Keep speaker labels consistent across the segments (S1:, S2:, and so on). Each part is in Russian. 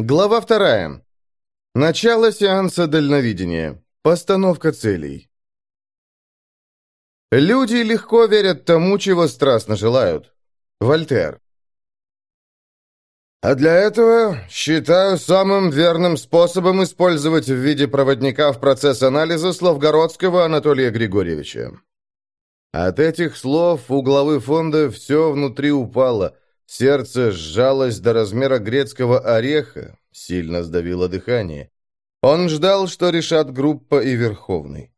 S1: Глава вторая. Начало сеанса дальновидения. Постановка целей. Люди легко верят тому, чего страстно желают. Вольтер. А для этого считаю самым верным способом использовать в виде проводника в процесс анализа Славгородского Анатолия Григорьевича. От этих слов у главы фонда все внутри упало – Сердце сжалось до размера грецкого ореха, сильно сдавило дыхание. Он ждал, что решат группа и Верховный.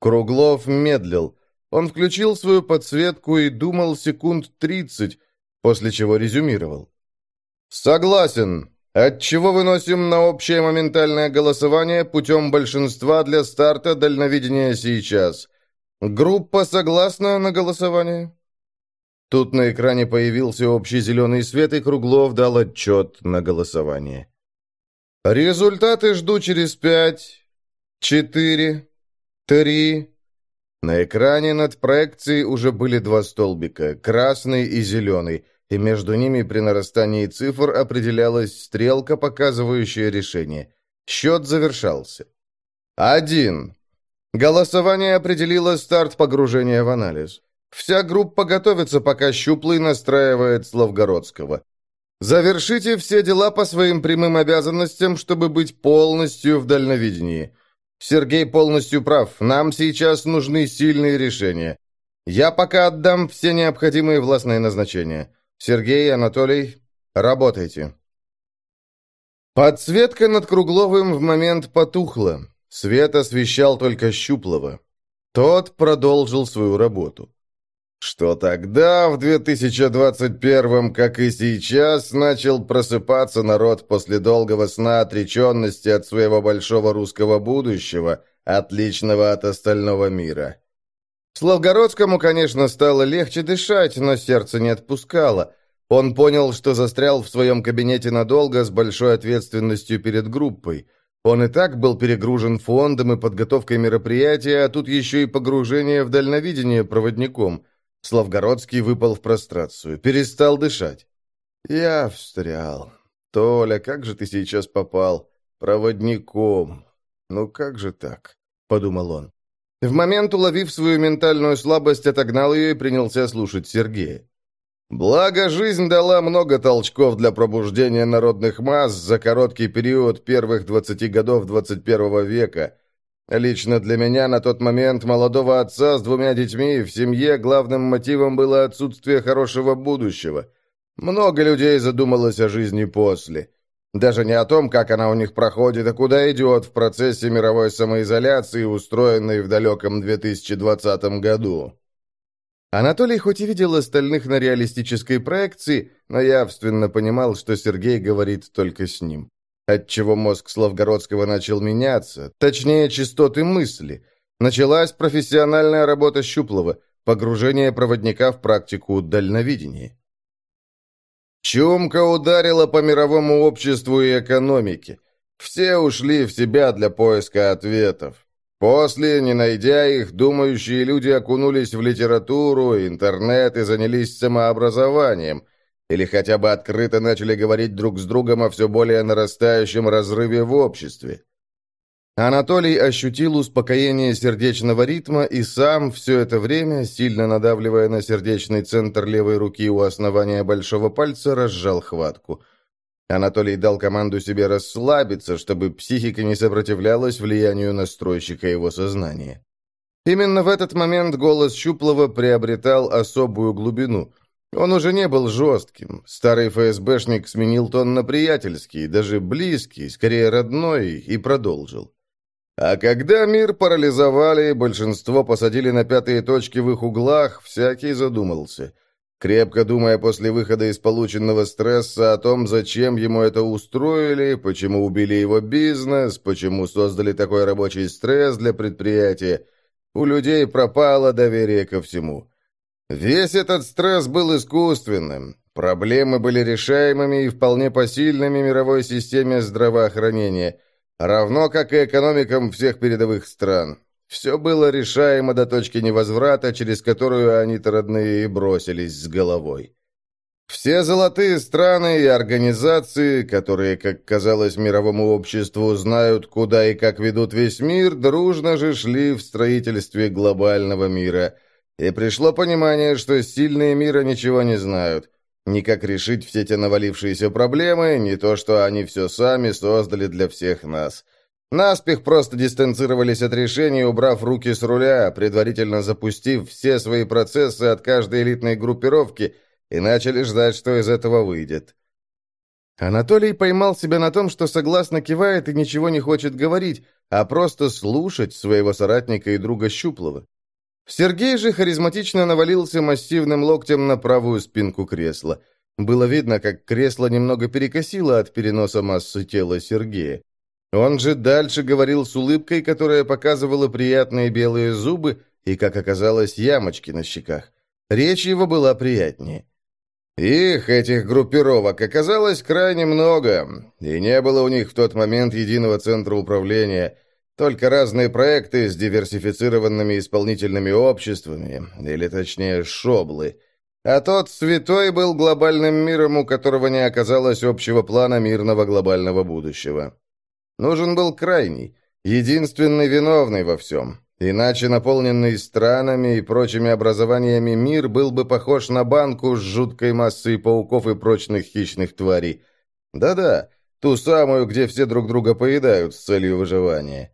S1: Круглов медлил. Он включил свою подсветку и думал секунд тридцать, после чего резюмировал. «Согласен. Отчего выносим на общее моментальное голосование путем большинства для старта дальновидения сейчас? Группа согласна на голосование?» Тут на экране появился общий зеленый свет, и Круглов дал отчет на голосование. «Результаты жду через пять, четыре, три...» На экране над проекцией уже были два столбика, красный и зеленый, и между ними при нарастании цифр определялась стрелка, показывающая решение. Счет завершался. Один. Голосование определило старт погружения в анализ. Вся группа готовится, пока Щуплый настраивает Славгородского. Завершите все дела по своим прямым обязанностям, чтобы быть полностью в дальновидении. Сергей полностью прав. Нам сейчас нужны сильные решения. Я пока отдам все необходимые властные назначения. Сергей, Анатолий, работайте. Подсветка над Кругловым в момент потухла. Свет освещал только Щуплого. Тот продолжил свою работу что тогда, в 2021, как и сейчас, начал просыпаться народ после долгого сна отреченности от своего большого русского будущего, отличного от остального мира. Славгородскому, конечно, стало легче дышать, но сердце не отпускало. Он понял, что застрял в своем кабинете надолго с большой ответственностью перед группой. Он и так был перегружен фондом и подготовкой мероприятия, а тут еще и погружение в дальновидение проводником – Славгородский выпал в прострацию, перестал дышать. «Я встрял. Толя, как же ты сейчас попал? Проводником. Ну как же так?» — подумал он. В момент, уловив свою ментальную слабость, отогнал ее и принялся слушать Сергея. Благо, жизнь дала много толчков для пробуждения народных масс за короткий период первых 20 годов 21 века, Лично для меня на тот момент молодого отца с двумя детьми в семье главным мотивом было отсутствие хорошего будущего. Много людей задумалось о жизни после. Даже не о том, как она у них проходит, а куда идет в процессе мировой самоизоляции, устроенной в далеком 2020 году. Анатолий хоть и видел остальных на реалистической проекции, но явственно понимал, что Сергей говорит только с ним отчего мозг Славгородского начал меняться, точнее, частоты мысли. Началась профессиональная работа Щуплова, погружение проводника в практику дальновидения. Чумка ударила по мировому обществу и экономике. Все ушли в себя для поиска ответов. После, не найдя их, думающие люди окунулись в литературу, интернет и занялись самообразованием – или хотя бы открыто начали говорить друг с другом о все более нарастающем разрыве в обществе. Анатолий ощутил успокоение сердечного ритма и сам все это время, сильно надавливая на сердечный центр левой руки у основания большого пальца, разжал хватку. Анатолий дал команду себе расслабиться, чтобы психика не сопротивлялась влиянию настройщика его сознания. Именно в этот момент голос Щуплова приобретал особую глубину – он уже не был жестким. Старый ФСБшник сменил тон на приятельский, даже близкий, скорее родной, и продолжил. А когда мир парализовали, большинство посадили на пятые точки в их углах, всякий задумался. Крепко думая после выхода из полученного стресса о том, зачем ему это устроили, почему убили его бизнес, почему создали такой рабочий стресс для предприятия, у людей пропало доверие ко всему. Весь этот стресс был искусственным. Проблемы были решаемыми и вполне посильными мировой системе здравоохранения, равно как и экономикам всех передовых стран. Все было решаемо до точки невозврата, через которую они-то родные и бросились с головой. Все золотые страны и организации, которые, как казалось мировому обществу, знают, куда и как ведут весь мир, дружно же шли в строительстве глобального мира. И пришло понимание, что сильные мира ничего не знают. Ни как решить все те навалившиеся проблемы, ни то, что они все сами создали для всех нас. Наспех просто дистанцировались от решений, убрав руки с руля, предварительно запустив все свои процессы от каждой элитной группировки – и начали ждать, что из этого выйдет. Анатолий поймал себя на том, что согласно кивает и ничего не хочет говорить, а просто слушать своего соратника и друга Щуплова. Сергей же харизматично навалился массивным локтем на правую спинку кресла. Было видно, как кресло немного перекосило от переноса массы тела Сергея. Он же дальше говорил с улыбкой, которая показывала приятные белые зубы и, как оказалось, ямочки на щеках. Речь его была приятнее. Их, этих группировок, оказалось крайне много, и не было у них в тот момент единого центра управления, только разные проекты с диверсифицированными исполнительными обществами, или точнее шоблы. А тот святой был глобальным миром, у которого не оказалось общего плана мирного глобального будущего. Нужен был крайний, единственный виновный во всем, Иначе наполненный странами и прочими образованиями мир был бы похож на банку с жуткой массой пауков и прочных хищных тварей. Да-да, ту самую, где все друг друга поедают с целью выживания.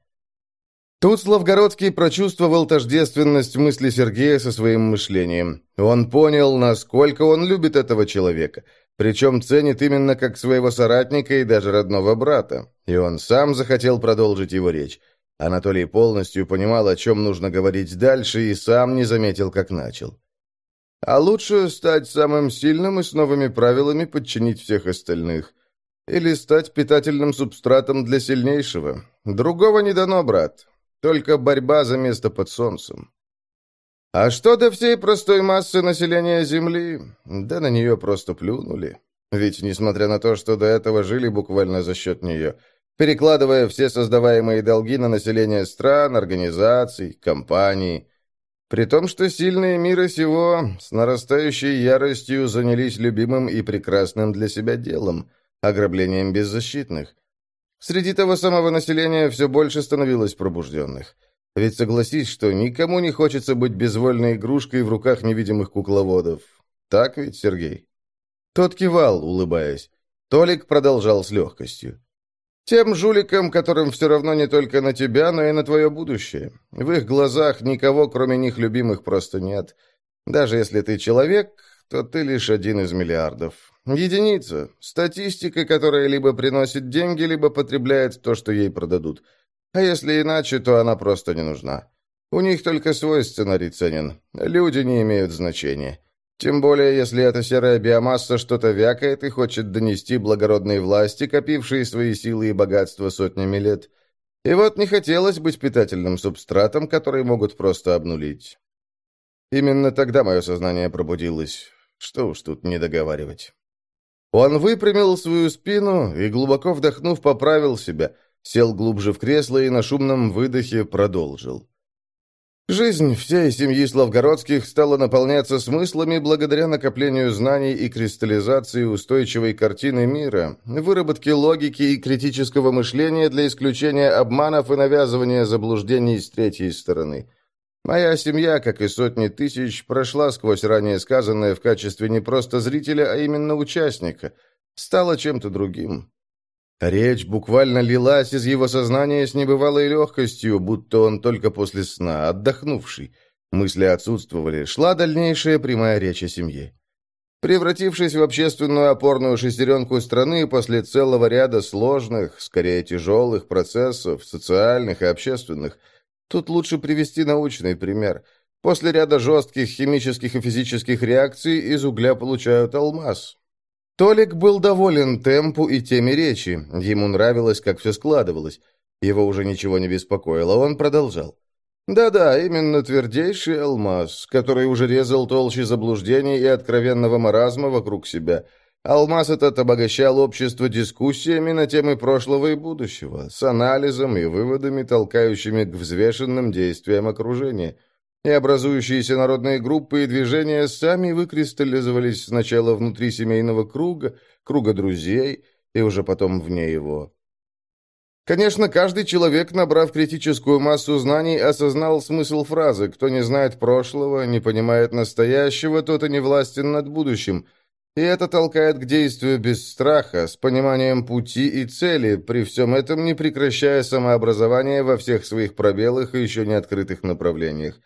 S1: Тут Славгородский прочувствовал тождественность мысли Сергея со своим мышлением. Он понял, насколько он любит этого человека, причем ценит именно как своего соратника и даже родного брата. И он сам захотел продолжить его речь. Анатолий полностью понимал, о чем нужно говорить дальше, и сам не заметил, как начал. А лучше стать самым сильным и с новыми правилами подчинить всех остальных. Или стать питательным субстратом для сильнейшего. Другого не дано, брат. Только борьба за место под солнцем. А что до всей простой массы населения Земли? Да на нее просто плюнули. Ведь, несмотря на то, что до этого жили буквально за счет нее, перекладывая все создаваемые долги на население стран, организаций, компаний. При том, что сильные мира сего с нарастающей яростью занялись любимым и прекрасным для себя делом – ограблением беззащитных. Среди того самого населения все больше становилось пробужденных. Ведь согласись, что никому не хочется быть безвольной игрушкой в руках невидимых кукловодов. Так ведь, Сергей? Тот кивал, улыбаясь. Толик продолжал с легкостью. Тем жуликам, которым все равно не только на тебя, но и на твое будущее. В их глазах никого, кроме них любимых, просто нет. Даже если ты человек, то ты лишь один из миллиардов. Единица. Статистика, которая либо приносит деньги, либо потребляет то, что ей продадут. А если иначе, то она просто не нужна. У них только свой сценарий ценен. Люди не имеют значения. Тем более, если эта серая биомасса что-то вякает и хочет донести благородной власти, копившей свои силы и богатства сотнями лет. И вот не хотелось быть питательным субстратом, который могут просто обнулить. Именно тогда мое сознание пробудилось. Что уж тут не договаривать. Он выпрямил свою спину и, глубоко вдохнув, поправил себя, сел глубже в кресло и на шумном выдохе продолжил. Жизнь всей семьи Славгородских стала наполняться смыслами благодаря накоплению знаний и кристаллизации устойчивой картины мира, выработке логики и критического мышления для исключения обманов и навязывания заблуждений с третьей стороны. Моя семья, как и сотни тысяч, прошла сквозь ранее сказанное в качестве не просто зрителя, а именно участника, стала чем-то другим. Речь буквально лилась из его сознания с небывалой легкостью, будто он только после сна, отдохнувший. Мысли отсутствовали, шла дальнейшая прямая речь о семье. Превратившись в общественную опорную шестеренку страны после целого ряда сложных, скорее тяжелых процессов, социальных и общественных, тут лучше привести научный пример. После ряда жестких химических и физических реакций из угля получают алмаз, Толик был доволен темпу и теме речи. Ему нравилось, как все складывалось. Его уже ничего не беспокоило. Он продолжал. Да-да, именно твердейший алмаз, который уже резал толщи заблуждений и откровенного маразма вокруг себя. Алмаз этот обогащал общество дискуссиями на темы прошлого и будущего, с анализом и выводами, толкающими к взвешенным действиям окружения. и образующиеся народные группы и движения сами выкристаллизовались сначала внутри семейного круга, круга друзей, и уже потом вне его. Конечно, каждый человек, набрав критическую массу знаний, осознал смысл фразы «Кто не знает прошлого, не понимает настоящего, тот и не властен над будущим», и это толкает к действию без страха, с пониманием пути и цели, при всем этом не прекращая самообразование во всех своих пробелах и еще не открытых направлениях.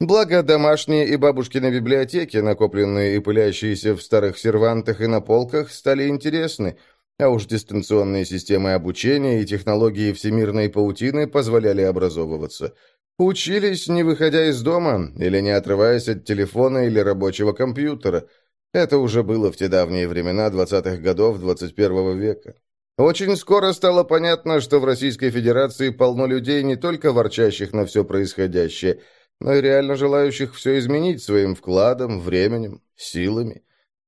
S1: Благо, домашние и бабушкины библиотеки, накопленные и пылящиеся в старых сервантах и на полках, стали интересны, а уж дистанционные системы обучения и технологии всемирной паутины позволяли образовываться. Учились, не выходя из дома или не отрываясь от телефона или рабочего компьютера. Это уже было в те давние времена 20-х годов 21 века. Очень скоро стало понятно, что в Российской Федерации полно людей, не только ворчащих на все происходящее – но и реально желающих все изменить своим вкладом, временем, силами.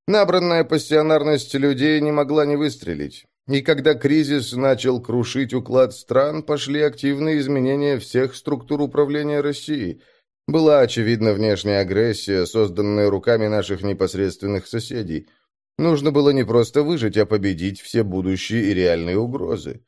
S1: Набранная пассионарность людей не могла не выстрелить. И когда кризис начал крушить уклад стран, пошли активные изменения всех структур управления Россией. Была очевидна внешняя агрессия, созданная руками наших непосредственных соседей. Нужно было не просто выжить, а победить все будущие и реальные угрозы.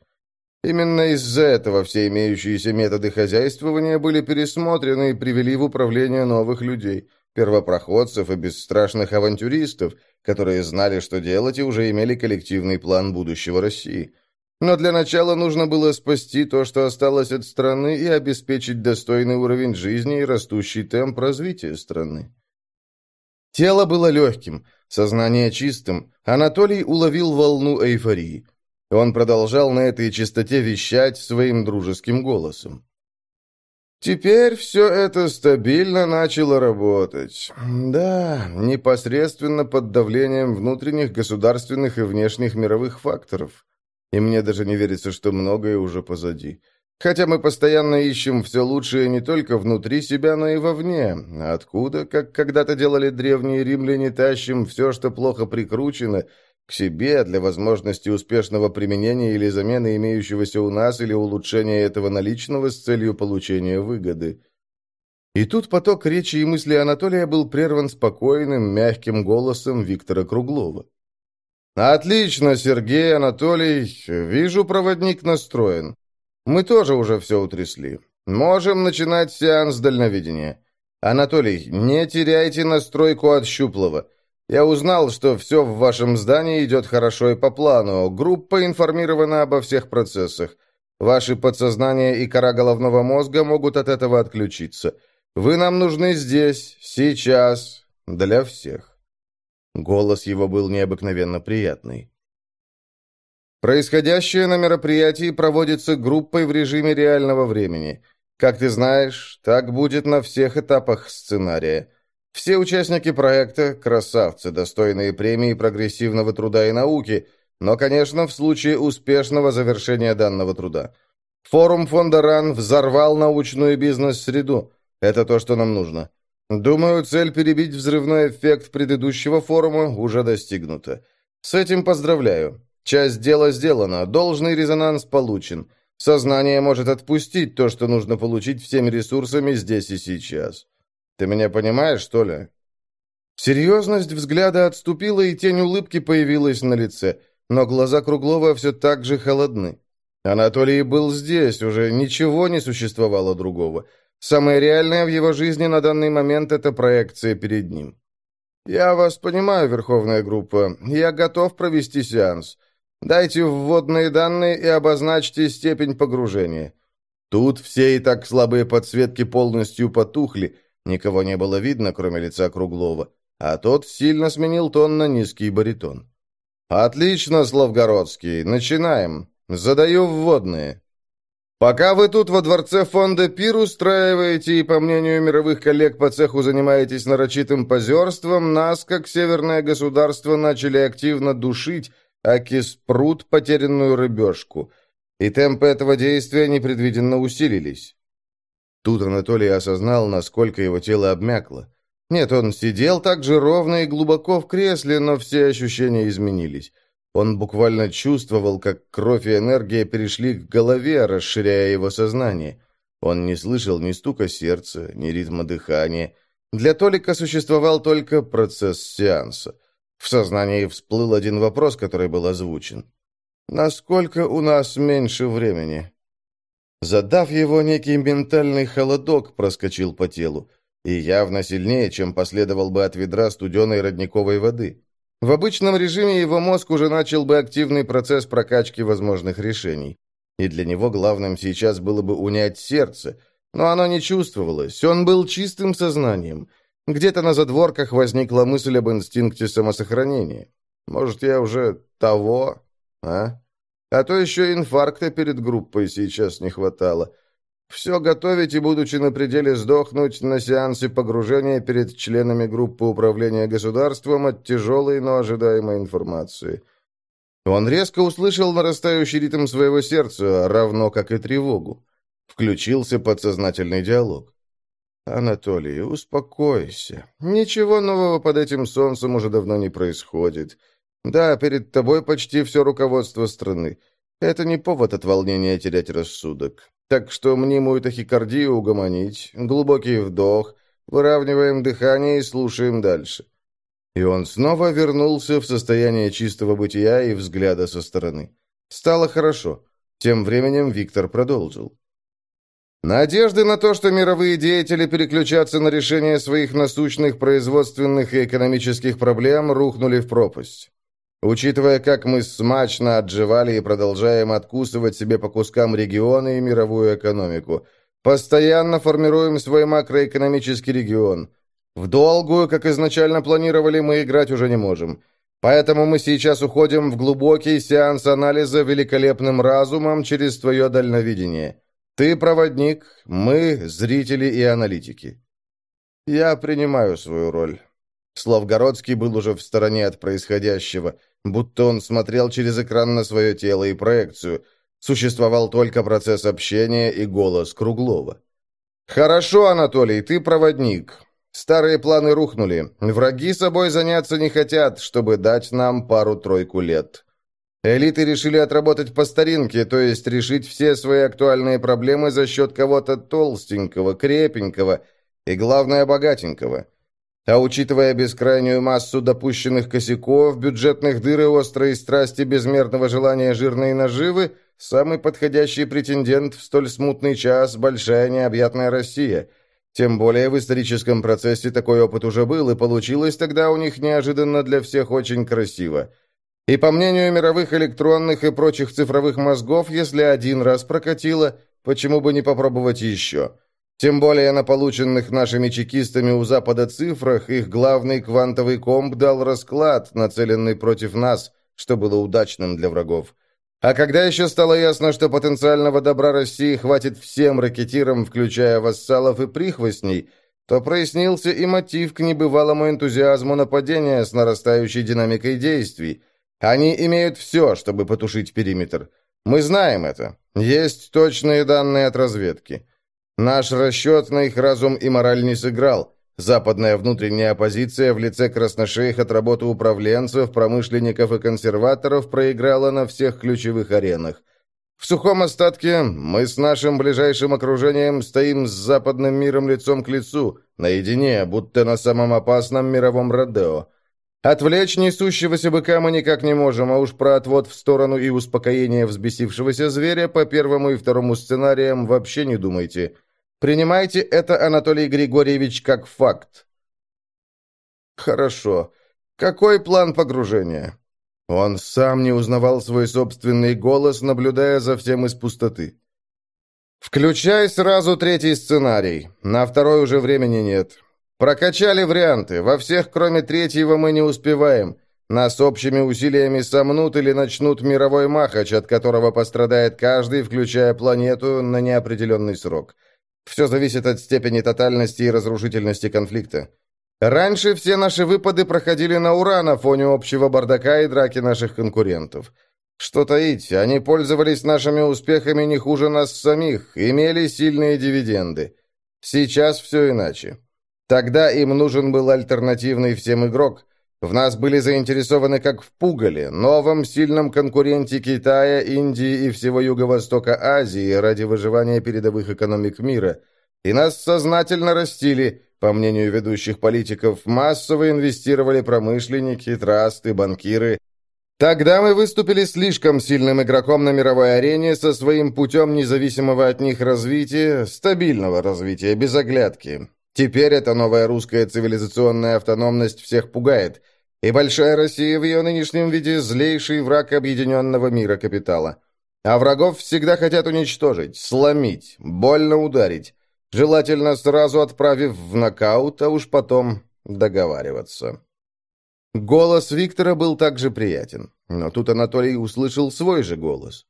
S1: Именно из-за этого все имеющиеся методы хозяйствования были пересмотрены и привели в управление новых людей, первопроходцев и бесстрашных авантюристов, которые знали, что делать, и уже имели коллективный план будущего России. Но для начала нужно было спасти то, что осталось от страны, и обеспечить достойный уровень жизни и растущий темп развития страны. Тело было легким, сознание чистым. Анатолий уловил волну эйфории – он продолжал на этой чистоте вещать своим дружеским голосом. Теперь все это стабильно начало работать. Да, непосредственно под давлением внутренних государственных и внешних мировых факторов. И мне даже не верится, что многое уже позади. Хотя мы постоянно ищем все лучшее не только внутри себя, но и вовне. Откуда, как когда-то делали древние римляне, тащим все, что плохо прикручено – к себе для возможности успешного применения или замены имеющегося у нас или улучшения этого наличного с целью получения выгоды. И тут поток речи и мысли Анатолия был прерван спокойным, мягким голосом Виктора Круглова. «Отлично, Сергей, Анатолий. Вижу, проводник настроен. Мы тоже уже все утрясли. Можем начинать сеанс дальновидения. Анатолий, не теряйте настройку от щуплого. Я узнал, что все в вашем здании идет хорошо и по плану. Группа информирована обо всех процессах. Ваши подсознание и кора головного мозга могут от этого отключиться. Вы нам нужны здесь, сейчас, для всех». Голос его был необыкновенно приятный. Происходящее на мероприятии проводится группой в режиме реального времени. Как ты знаешь, так будет на всех этапах сценария. Все участники проекта – красавцы, достойные премии прогрессивного труда и науки, но, конечно, в случае успешного завершения данного труда. Форум фонда РАН взорвал научную бизнес-среду. Это то, что нам нужно. Думаю, цель перебить взрывной эффект предыдущего форума уже достигнута. С этим поздравляю. Часть дела сделана, должный резонанс получен. Сознание может отпустить то, что нужно получить всеми ресурсами здесь и сейчас. Ты меня понимаешь, что ли?» Серьезность взгляда отступила, и тень улыбки появилась на лице, но глаза Круглова все так же холодны. Анатолий был здесь, уже ничего не существовало другого. Самое реальное в его жизни на данный момент – это проекция перед ним. «Я вас понимаю, Верховная группа. Я готов провести сеанс. Дайте вводные данные и обозначьте степень погружения». Тут все и так слабые подсветки полностью потухли – Никого не было видно, кроме лица Круглова, а тот сильно сменил тон на низкий баритон. «Отлично, Славгородский, начинаем. Задаю вводные. Пока вы тут во дворце фонда ПИР устраиваете и, по мнению мировых коллег по цеху, занимаетесь нарочитым позерством, нас, как северное государство, начали активно душить, аки спрут потерянную рыбешку, и темпы этого действия непредвиденно усилились. Тут Анатолий осознал, насколько его тело обмякло. Нет, он сидел так же ровно и глубоко в кресле, но все ощущения изменились. Он буквально чувствовал, как кровь и энергия перешли к голове, расширяя его сознание. Он не слышал ни стука сердца, ни ритма дыхания. Для Толика существовал только процесс сеанса. В сознании всплыл один вопрос, который был озвучен. «Насколько у нас меньше времени?» Задав его, некий ментальный холодок проскочил по телу, и явно сильнее, чем последовал бы от ведра студеной родниковой воды. В обычном режиме его мозг уже начал бы активный процесс прокачки возможных решений. И для него главным сейчас было бы унять сердце, но оно не чувствовалось, он был чистым сознанием. Где-то на задворках возникла мысль об инстинкте самосохранения. Может, я уже того, а? А то еще инфаркта перед группой сейчас не хватало. Все готовить и, будучи на пределе сдохнуть на сеансе погружения перед членами группы управления государством от тяжелой, но ожидаемой информации. Он резко услышал нарастающий ритм своего сердца, равно как и тревогу. Включился подсознательный диалог. «Анатолий, успокойся. Ничего нового под этим солнцем уже давно не происходит. Да, перед тобой почти все руководство страны. Это не повод от волнения терять рассудок. Так что мнимую тахикардию угомонить, глубокий вдох, выравниваем дыхание и слушаем дальше». И он снова вернулся в состояние чистого бытия и взгляда со стороны. Стало хорошо. Тем временем Виктор продолжил. Надежды на то, что мировые деятели переключатся на решение своих насущных производственных и экономических проблем, рухнули в пропасть. Учитывая, как мы смачно отживали и продолжаем откусывать себе по кускам регионы и мировую экономику, постоянно формируем свой макроэкономический регион. В долгую, как изначально планировали, мы играть уже не можем. Поэтому мы сейчас уходим в глубокий сеанс анализа великолепным разумом через твое дальновидение. Ты проводник, мы зрители и аналитики. Я принимаю свою роль. Славгородский был уже в стороне от происходящего, будто он смотрел через экран на свое тело и проекцию. Существовал только процесс общения и голос Круглова. «Хорошо, Анатолий, ты проводник. Старые планы рухнули. Враги собой заняться не хотят, чтобы дать нам пару-тройку лет. Элиты решили отработать по старинке, то есть решить все свои актуальные проблемы за счет кого-то толстенького, крепенького и, главное, богатенького». А учитывая бескрайнюю массу допущенных косяков, бюджетных дыр и острые страсти безмерного желания жирной наживы, самый подходящий претендент в столь смутный час – большая необъятная Россия. Тем более в историческом процессе такой опыт уже был, и получилось тогда у них неожиданно для всех очень красиво. И по мнению мировых электронных и прочих цифровых мозгов, если один раз прокатило, почему бы не попробовать еще – тем более на полученных нашими чекистами у Запада цифрах их главный квантовый комп дал расклад, нацеленный против нас, что было удачным для врагов. А когда еще стало ясно, что потенциального добра России хватит всем ракетирам, включая вассалов и прихвостней, то прояснился и мотив к небывалому энтузиазму нападения с нарастающей динамикой действий. Они имеют все, чтобы потушить периметр. Мы знаем это. Есть точные данные от разведки. Наш расчет на их разум и мораль не сыграл. Западная внутренняя оппозиция в лице красношеих от работы управленцев, промышленников и консерваторов проиграла на всех ключевых аренах. В сухом остатке мы с нашим ближайшим окружением стоим с западным миром лицом к лицу, наедине, будто на самом опасном мировом Родео. Отвлечь несущегося быка мы никак не можем, а уж про отвод в сторону и успокоение взбесившегося зверя по первому и второму сценариям вообще не думайте – Принимайте это, Анатолий Григорьевич, как факт. Хорошо. Какой план погружения? Он сам не узнавал свой собственный голос, наблюдая за всем из пустоты. Включай сразу третий сценарий. На второй уже времени нет. Прокачали варианты. Во всех, кроме третьего, мы не успеваем. Нас общими усилиями сомнут или начнут мировой махач, от которого пострадает каждый, включая планету, на неопределенный срок. Все зависит от степени тотальности и разрушительности конфликта. Раньше все наши выпады проходили на ура на фоне общего бардака и драки наших конкурентов. Что таить, они пользовались нашими успехами не хуже нас самих, имели сильные дивиденды. Сейчас все иначе. Тогда им нужен был альтернативный всем игрок. В нас были заинтересованы как в пугале, новом сильном конкуренте Китая, Индии и всего Юго-Востока Азии ради выживания передовых экономик мира. И нас сознательно растили, по мнению ведущих политиков, массово инвестировали промышленники, трасты, банкиры. Тогда мы выступили слишком сильным игроком на мировой арене со своим путем независимого от них развития, стабильного развития, без оглядки. Теперь эта новая русская цивилизационная автономность всех пугает, и Большая Россия в ее нынешнем виде – злейший враг объединенного мира капитала. А врагов всегда хотят уничтожить, сломить, больно ударить, желательно сразу отправив в нокаут, а уж потом договариваться. Голос Виктора был также приятен, но тут Анатолий услышал свой же голос.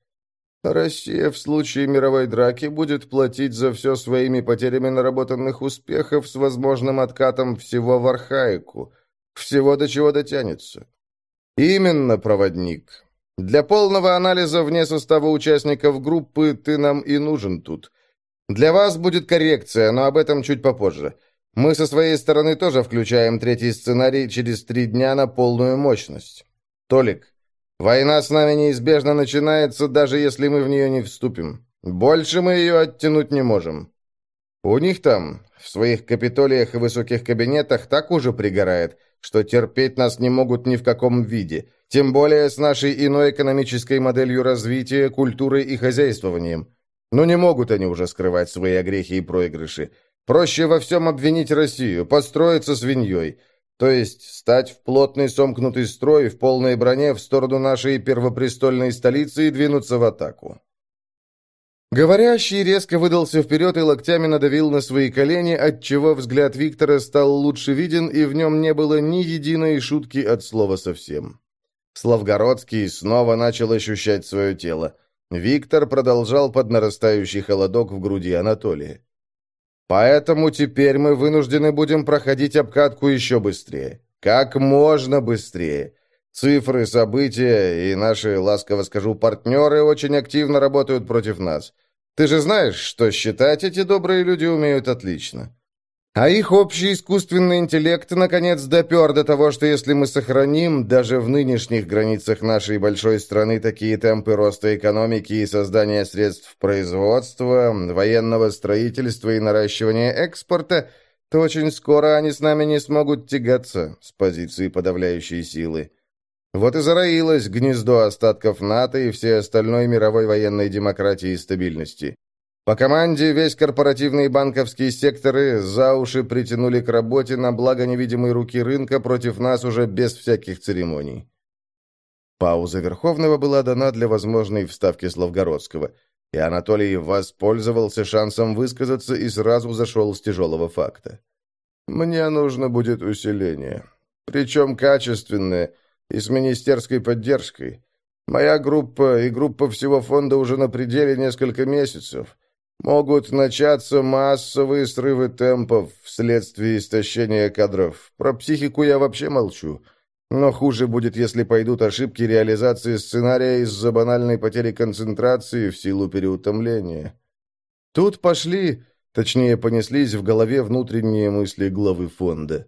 S1: Россия в случае мировой драки будет платить за все своими потерями наработанных успехов с возможным откатом всего в архаику, всего до чего дотянется. Именно, проводник. Для полного анализа вне состава участников группы ты нам и нужен тут. Для вас будет коррекция, но об этом чуть попозже. Мы со своей стороны тоже включаем третий сценарий через три дня на полную мощность. Толик, Война с нами неизбежно начинается, даже если мы в нее не вступим. Больше мы ее оттянуть не можем. У них там, в своих капитолиях и высоких кабинетах, так уже пригорает, что терпеть нас не могут ни в каком виде, тем более с нашей иной экономической моделью развития, культурой и хозяйствованием. Но не могут они уже скрывать свои огрехи и проигрыши. Проще во всем обвинить Россию, построиться свиньей. То есть стать в плотный сомкнутый строй в полной броне в сторону нашей первопрестольной столицы и двинуться в атаку. Говорящий резко выдался вперед и локтями надавил на свои колени, отчего взгляд Виктора стал лучше виден, и в нем не было ни единой шутки от слова совсем. Славгородский снова начал ощущать свое тело. Виктор продолжал под нарастающий холодок в груди Анатолия. Поэтому теперь мы вынуждены будем проходить обкатку еще быстрее. Как можно быстрее. Цифры, события и наши, ласково скажу, партнеры очень активно работают против нас. Ты же знаешь, что считать эти добрые люди умеют отлично. А их общий искусственный интеллект наконец допер до того, что если мы сохраним даже в нынешних границах нашей большой страны такие темпы роста экономики и создания средств производства, военного строительства и наращивания экспорта, то очень скоро они с нами не смогут тягаться с позиции подавляющей силы. Вот и зароилось гнездо остатков НАТО и всей остальной мировой военной демократии и стабильности. По команде весь корпоративный и банковские секторы за уши притянули к работе на благо невидимой руки рынка против нас уже без всяких церемоний. Пауза Верховного была дана для возможной вставки Славгородского, и Анатолий воспользовался шансом высказаться и сразу зашел с тяжелого факта. «Мне нужно будет усиление, причем качественное и с министерской поддержкой. Моя группа и группа всего фонда уже на пределе несколько месяцев». Могут начаться массовые срывы темпов вследствие истощения кадров. Про психику я вообще молчу. Но хуже будет, если пойдут ошибки реализации сценария из-за банальной потери концентрации в силу переутомления. Тут пошли, точнее понеслись в голове внутренние мысли главы фонда.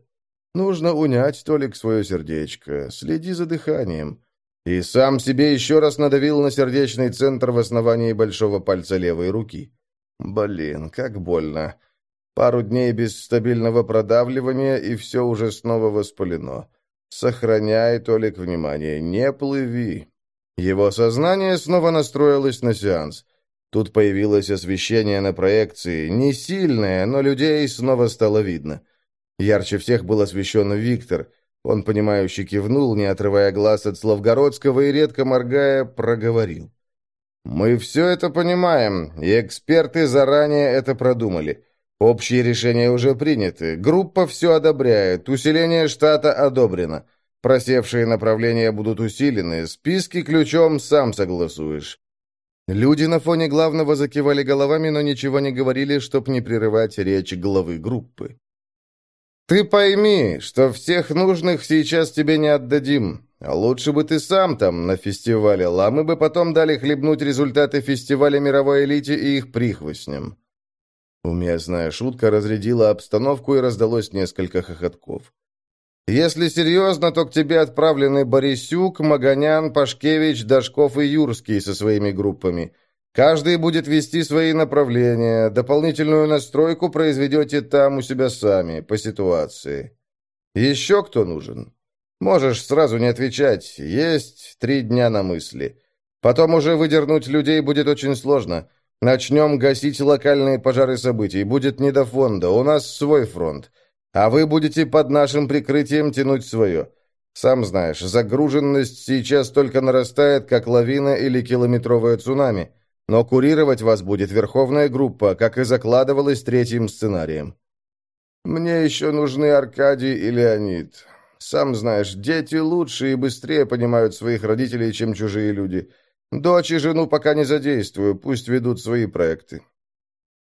S1: Нужно унять, Толик, свое сердечко. Следи за дыханием. И сам себе еще раз надавил на сердечный центр в основании большого пальца левой руки. Блин, как больно. Пару дней без стабильного продавливания, и все уже снова воспалено. Сохраняй, Толик, внимание, не плыви. Его сознание снова настроилось на сеанс. Тут появилось освещение на проекции, не сильное, но людей снова стало видно. Ярче всех был освещен Виктор. Он, понимающе кивнул, не отрывая глаз от Славгородского и, редко моргая, проговорил. Мы все это понимаем, и эксперты заранее это продумали. Общие решения уже приняты, группа все одобряет, усиление штата одобрено. Просевшие направления будут усилены, списки ключом сам согласуешь. Люди на фоне главного закивали головами, но ничего не говорили, чтобы не прерывать речь главы группы. «Ты пойми, что всех нужных сейчас тебе не отдадим. Лучше бы ты сам там на фестивале, а мы бы потом дали хлебнуть результаты фестиваля мировой элите и их прихвостням». Уместная шутка разрядила обстановку и раздалось несколько хохотков. Если серьезно, то к тебе отправлены Борисюк, Маганян, Пашкевич, Дашков и Юрский со своими группами. Каждый будет вести свои направления. Дополнительную настройку произведете там у себя сами, по ситуации. Еще кто нужен? Можешь сразу не отвечать. Есть три дня на мысли. Потом уже выдернуть людей будет очень сложно. Начнем гасить локальные пожары событий. Будет не до фонда. У нас свой фронт. А вы будете под нашим прикрытием тянуть свое. Сам знаешь, загруженность сейчас только нарастает, как лавина или километровое цунами. Но курировать вас будет верховная группа, как и закладывалось третьим сценарием. Мне еще нужны Аркадий и Леонид. Сам знаешь, дети лучше и быстрее понимают своих родителей, чем чужие люди. Дочь и жену пока не задействую, пусть ведут свои проекты.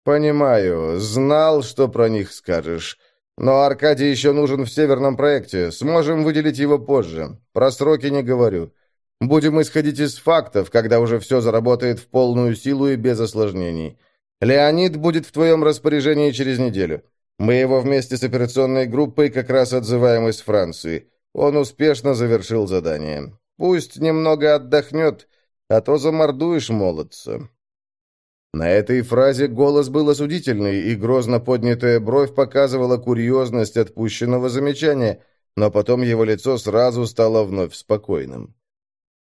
S1: Понимаю, знал, что про них скажешь. Но Аркадий еще нужен в северном проекте. Сможем выделить его позже. Про сроки не говорю. Будем исходить из фактов, когда уже все заработает в полную силу и без осложнений. Леонид будет в твоем распоряжении через неделю. Мы его вместе с операционной группой как раз отзываем из Франции. Он успешно завершил задание. Пусть немного отдохнет, а то замордуешь молодца». На этой фразе голос был осудительный, и грозно поднятая бровь показывала курьезность отпущенного замечания, но потом его лицо сразу стало вновь спокойным.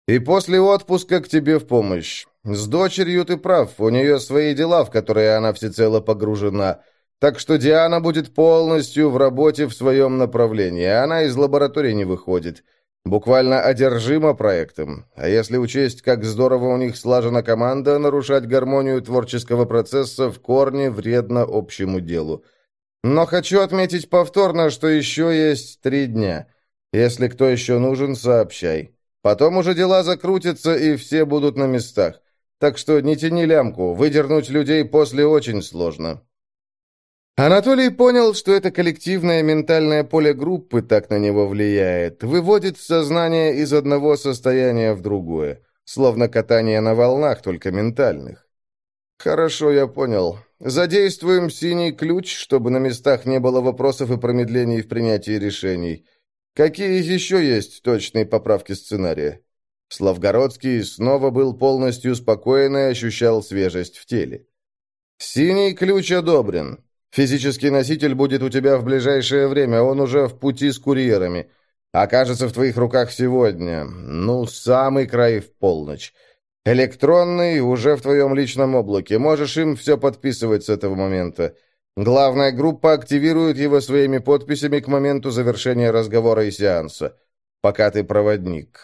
S1: «И после отпуска к тебе в помощь. С дочерью ты прав, у нее свои дела, в которые она всецело погружена, так что Диана будет полностью в работе в своем направлении, она из лаборатории не выходит». Буквально одержима проектом. А если учесть, как здорово у них слажена команда, нарушать гармонию творческого процесса в корне вредно общему делу. Но хочу отметить повторно, что еще есть три дня. Если кто еще нужен, сообщай. Потом уже дела закрутятся, и все будут на местах. Так что не тяни лямку, выдернуть людей после очень сложно. Анатолий понял, что это коллективное ментальное поле группы так на него влияет, выводит сознание из одного состояния в другое, словно катание на волнах, только ментальных. «Хорошо, я понял. Задействуем синий ключ, чтобы на местах не было вопросов и промедлений в принятии решений. Какие еще есть точные поправки сценария?» Славгородский снова был полностью спокоен и ощущал свежесть в теле. «Синий ключ одобрен. Физический носитель будет у тебя в ближайшее время, он уже в пути с курьерами. Окажется в твоих руках сегодня. Ну, самый край в полночь. Электронный уже в твоем личном облаке. Можешь им все подписывать с этого момента. Главная группа активирует его своими подписями к моменту завершения разговора и сеанса. Пока ты проводник.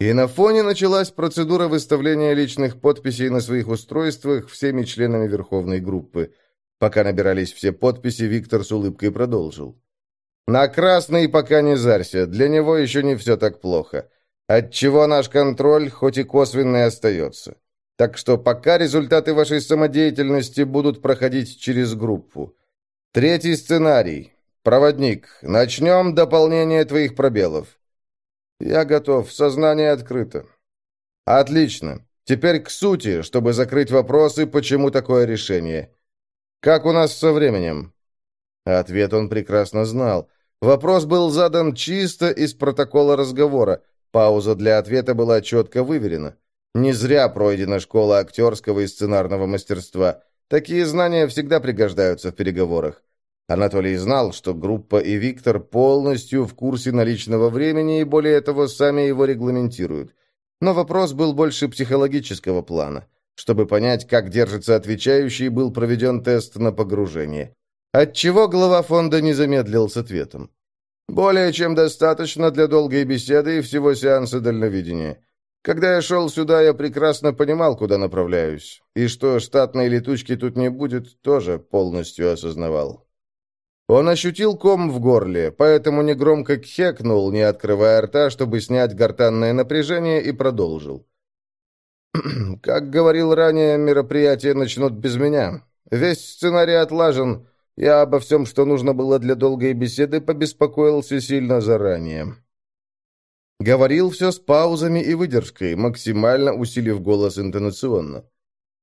S1: И на фоне началась процедура выставления личных подписей на своих устройствах всеми членами Верховной группы. Пока набирались все подписи, Виктор с улыбкой продолжил. «На красный пока не зарься, для него еще не все так плохо. Отчего наш контроль, хоть и косвенный, остается. Так что пока результаты вашей самодеятельности будут проходить через группу. Третий сценарий. Проводник, начнем дополнение твоих пробелов. Я готов, сознание открыто. Отлично. Теперь к сути, чтобы закрыть вопросы, почему такое решение. «Как у нас со временем?» Ответ он прекрасно знал. Вопрос был задан чисто из протокола разговора. Пауза для ответа была четко выверена. Не зря пройдена школа актерского и сценарного мастерства. Такие знания всегда пригождаются в переговорах. Анатолий знал, что группа и Виктор полностью в курсе наличного времени и, более того, сами его регламентируют. Но вопрос был больше психологического плана. Чтобы понять, как держится отвечающий, был проведен тест на погружение. Отчего глава фонда не замедлил с ответом. «Более чем достаточно для долгой беседы и всего сеанса дальновидения. Когда я шел сюда, я прекрасно понимал, куда направляюсь. И что штатной летучки тут не будет, тоже полностью осознавал». Он ощутил ком в горле, поэтому негромко кхекнул, не открывая рта, чтобы снять гортанное напряжение, и продолжил. Как говорил ранее, мероприятия начнут без меня. Весь сценарий отлажен. Я обо всем, что нужно было для долгой беседы, побеспокоился сильно заранее. Говорил все с паузами и выдержкой, максимально усилив голос интонационно.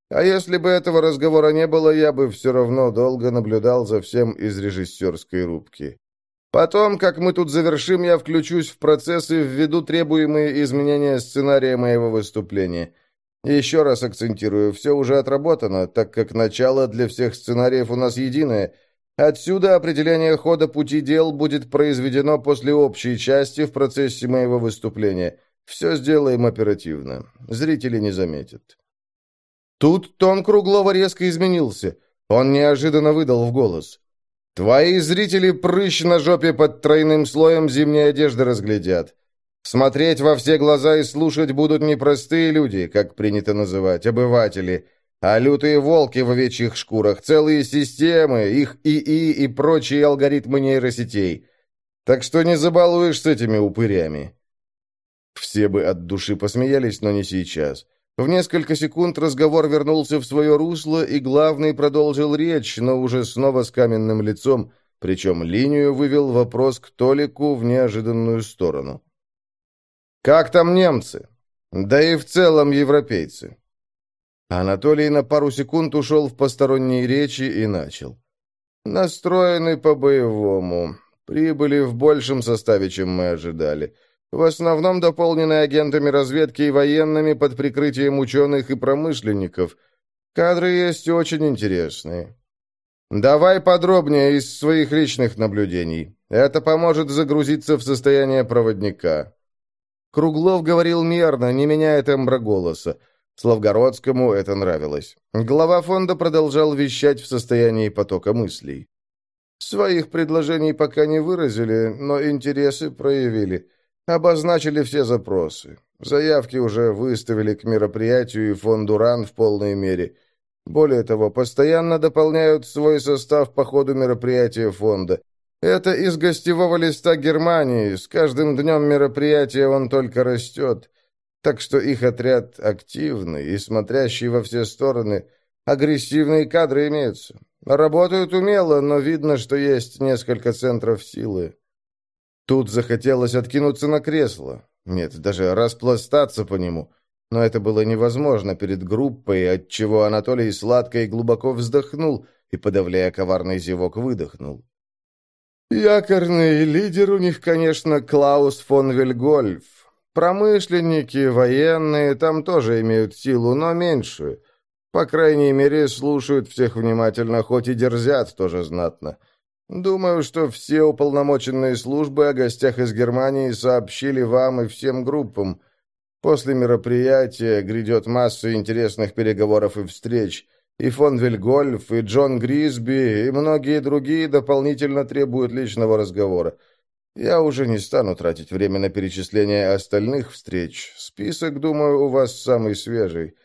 S1: А если бы этого разговора не было, я бы все равно долго наблюдал за всем из режиссерской рубки. Потом, как мы тут завершим, я включусь в процесс и введу требуемые изменения сценария моего выступления. Еще раз акцентирую, все уже отработано, так как начало для всех сценариев у нас единое. Отсюда определение хода пути дел будет произведено после общей части в процессе моего выступления. Все сделаем оперативно. Зрители не заметят. Тут тон Круглова резко изменился. Он неожиданно выдал в голос. «Твои зрители прыщ на жопе под тройным слоем зимней одежды разглядят. Смотреть во все глаза и слушать будут не простые люди, как принято называть, обыватели, а лютые волки в овечьих шкурах, целые системы, их ИИ и прочие алгоритмы нейросетей. Так что не забалуешь с этими упырями. Все бы от души посмеялись, но не сейчас. В несколько секунд разговор вернулся в свое русло, и главный продолжил речь, но уже снова с каменным лицом, причем линию вывел вопрос к Толику в неожиданную сторону. Как там немцы? Да и в целом европейцы. Анатолий на пару секунд ушел в посторонние речи и начал. Настроены по-боевому. Прибыли в большем составе, чем мы ожидали. В основном дополнены агентами разведки и военными под прикрытием ученых и промышленников. Кадры есть очень интересные. Давай подробнее из своих личных наблюдений. Это поможет загрузиться в состояние проводника. Круглов говорил мерно, не меняя тембра голоса. Славгородскому это нравилось. Глава фонда продолжал вещать в состоянии потока мыслей. «Своих предложений пока не выразили, но интересы проявили. Обозначили все запросы. Заявки уже выставили к мероприятию и фонду РАН в полной мере. Более того, постоянно дополняют свой состав по ходу мероприятия фонда. Это из гостевого листа Германии. С каждым днем мероприятия он только растет. Так что их отряд активный и смотрящий во все стороны. Агрессивные кадры имеются. Работают умело, но видно, что есть несколько центров силы. Тут захотелось откинуться на кресло. Нет, даже распластаться по нему. Но это было невозможно перед группой, отчего Анатолий сладко и глубоко вздохнул и, подавляя коварный зевок, выдохнул. Якорный лидер у них, конечно, Клаус фон Вельгольф. Промышленники, военные там тоже имеют силу, но меньшую. По крайней мере, слушают всех внимательно, хоть и дерзят тоже знатно. Думаю, что все уполномоченные службы о гостях из Германии сообщили вам и всем группам. После мероприятия грядет масса интересных переговоров и встреч. И фон Вильгольф, и Джон Грисби, и многие другие дополнительно требуют личного разговора. Я уже не стану тратить время на перечисление остальных встреч. Список, думаю, у вас самый свежий.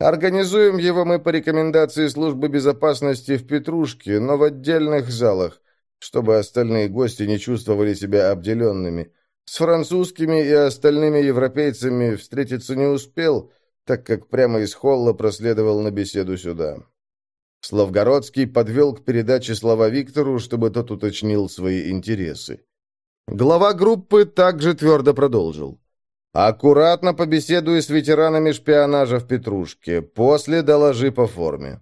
S1: Организуем его мы по рекомендации службы безопасности в Петрушке, но в отдельных залах, чтобы остальные гости не чувствовали себя обделенными. С французскими и остальными европейцами встретиться не успел, так как прямо из холла проследовал на беседу сюда. Славгородский подвел к передаче слова Виктору, чтобы тот уточнил свои интересы. Глава группы также твердо продолжил. «Аккуратно побеседуй с ветеранами шпионажа в Петрушке. После доложи по форме».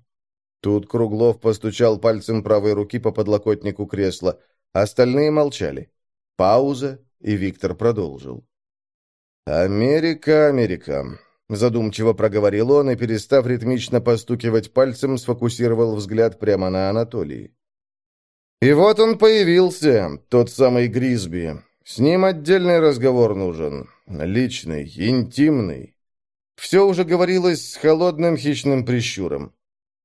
S1: Тут Круглов постучал пальцем правой руки по подлокотнику кресла. Остальные молчали. Пауза, и Виктор продолжил. «Америка, Америка. Задумчиво проговорил он и, перестав ритмично постукивать пальцем, сфокусировал взгляд прямо на Анатолии. И вот он появился, тот самый Гризби. С ним отдельный разговор нужен. Личный, интимный. Все уже говорилось с холодным хищным прищуром.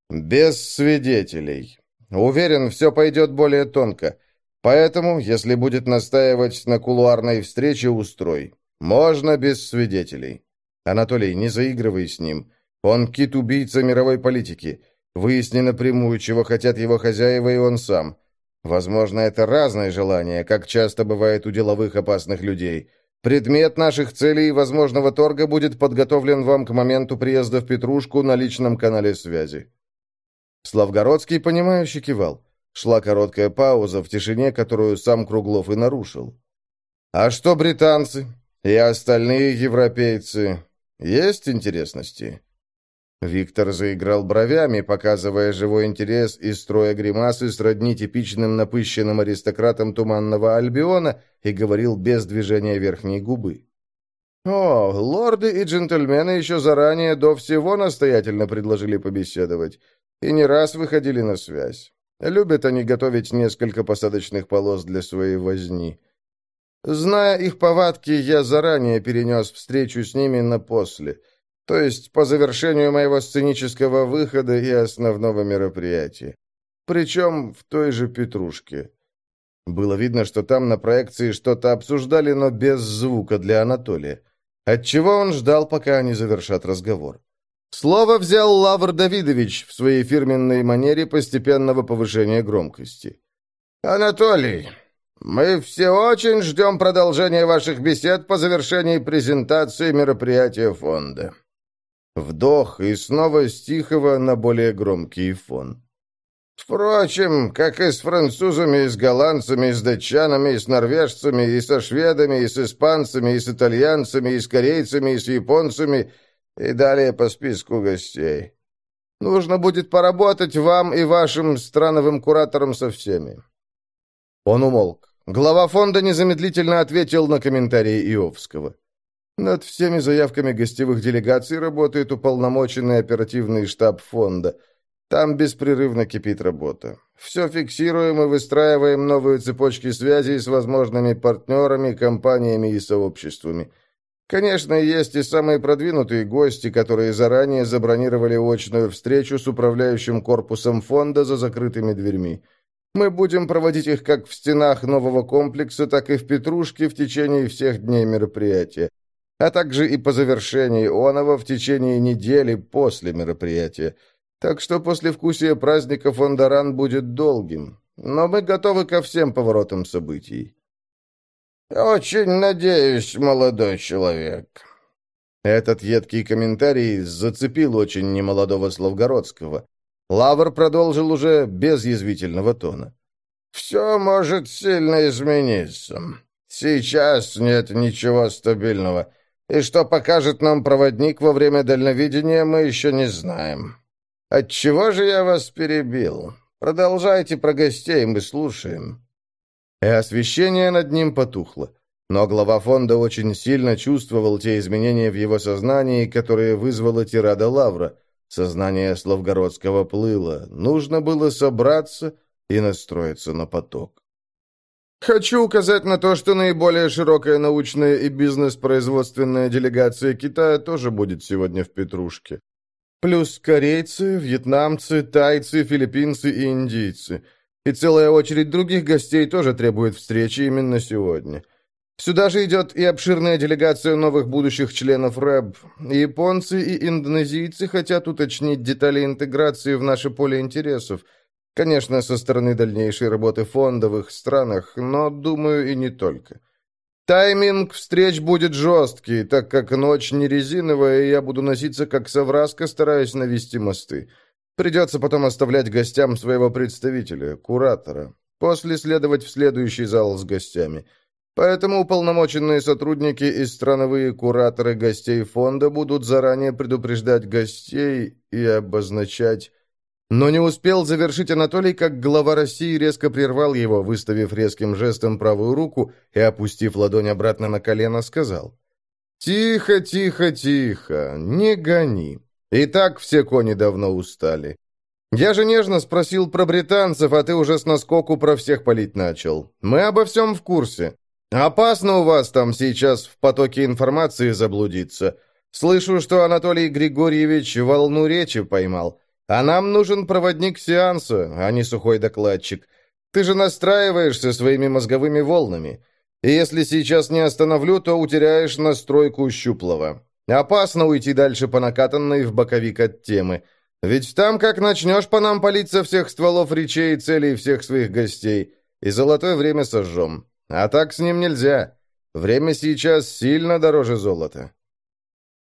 S1: Без свидетелей. Уверен, все пойдет более тонко. Поэтому, если будет настаивать на кулуарной встрече, устрой. Можно без свидетелей. Анатолий, не заигрывай с ним. Он кит-убийца мировой политики. Выясни напрямую, чего хотят его хозяева и он сам. Возможно, это разные желания, как часто бывает у деловых опасных людей. Предмет наших целей и возможного торга будет подготовлен вам к моменту приезда в Петрушку на личном канале связи». Славгородский, понимающе кивал. Шла короткая пауза в тишине, которую сам Круглов и нарушил. «А что британцы? И остальные европейцы? Есть интересности?» Виктор заиграл бровями, показывая живой интерес и строя гримасы сродни типичным напыщенным аристократам Туманного Альбиона и говорил без движения верхней губы. «О, лорды и джентльмены еще заранее до всего настоятельно предложили побеседовать. И не раз выходили на связь. Любят они готовить несколько посадочных полос для своей возни. Зная их повадки, я заранее перенес встречу с ними на после» то есть по завершению моего сценического выхода и основного мероприятия. Причем в той же Петрушке. Было видно, что там на проекции что-то обсуждали, но без звука для Анатолия. Отчего он ждал, пока они завершат разговор. Слово взял Лавр Давидович в своей фирменной манере постепенного повышения громкости. «Анатолий, мы все очень ждем продолжения ваших бесед по завершении презентации мероприятия фонда. Вдох и снова с тихого на более громкий фон. Впрочем, как и с французами, и с голландцами, и с датчанами, и с норвежцами, и со шведами, и с испанцами, и с итальянцами, и с корейцами, и с японцами, и далее по списку гостей. Нужно будет поработать вам и вашим страновым кураторам со всеми. Он умолк. Глава фонда незамедлительно ответил на комментарии Иовского. Над всеми заявками гостевых делегаций работает уполномоченный оперативный штаб фонда. Там беспрерывно кипит работа. Все фиксируем и выстраиваем новые цепочки связей с возможными партнерами, компаниями и сообществами. Конечно, есть и самые продвинутые гости, которые заранее забронировали очную встречу с управляющим корпусом фонда за закрытыми дверьми. Мы будем проводить их как в стенах нового комплекса, так и в Петрушке в течение всех дней мероприятия а также и по завершении оного в течение недели после мероприятия. Так что послевкусие праздника Фондаран будет долгим, но мы готовы ко всем поворотам событий. «Очень надеюсь, молодой человек». Этот едкий комментарий зацепил очень немолодого Славгородского. Лавр продолжил уже без язвительного тона. «Все может сильно измениться. Сейчас нет ничего стабильного. И что покажет нам проводник во время дальновидения, мы еще не знаем. Отчего же я вас перебил? Продолжайте про гостей, мы слушаем». И освещение над ним потухло. Но глава фонда очень сильно чувствовал те изменения в его сознании, которые вызвала тирада Лавра. Сознание Славгородского плыло. Нужно было собраться и настроиться на поток. Хочу указать на то, что наиболее широкая научная и бизнес-производственная делегация Китая тоже будет сегодня в Петрушке. Плюс корейцы, вьетнамцы, тайцы, филиппинцы и индийцы. И целая очередь других гостей тоже требует встречи именно сегодня. Сюда же идет и обширная делегация новых будущих членов РЭБ. Японцы и индонезийцы хотят уточнить детали интеграции в наше поле интересов – Конечно, со стороны дальнейшей работы фонда в их странах, но, думаю, и не только. Тайминг встреч будет жесткий, так как ночь не резиновая, и я буду носиться как совраска, стараясь навести мосты. Придется потом оставлять гостям своего представителя, куратора, после следовать в следующий зал с гостями. Поэтому уполномоченные сотрудники и страновые кураторы гостей фонда будут заранее предупреждать гостей и обозначать но не успел завершить Анатолий, как глава России резко прервал его, выставив резким жестом правую руку и, опустив ладонь обратно на колено, сказал. «Тихо, тихо, тихо, не гони. И так все кони давно устали. Я же нежно спросил про британцев, а ты уже с наскоку про всех палить начал. Мы обо всем в курсе. Опасно у вас там сейчас в потоке информации заблудиться. Слышу, что Анатолий Григорьевич волну речи поймал». А нам нужен проводник сеанса, а не сухой докладчик. Ты же настраиваешься своими мозговыми волнами. И если сейчас не остановлю, то утеряешь настройку щуплого. Опасно уйти дальше по накатанной в боковик от темы. Ведь там, как начнешь по нам палить со всех стволов речей и целей всех своих гостей, и золотое время сожжем. А так с ним нельзя. Время сейчас сильно дороже золота.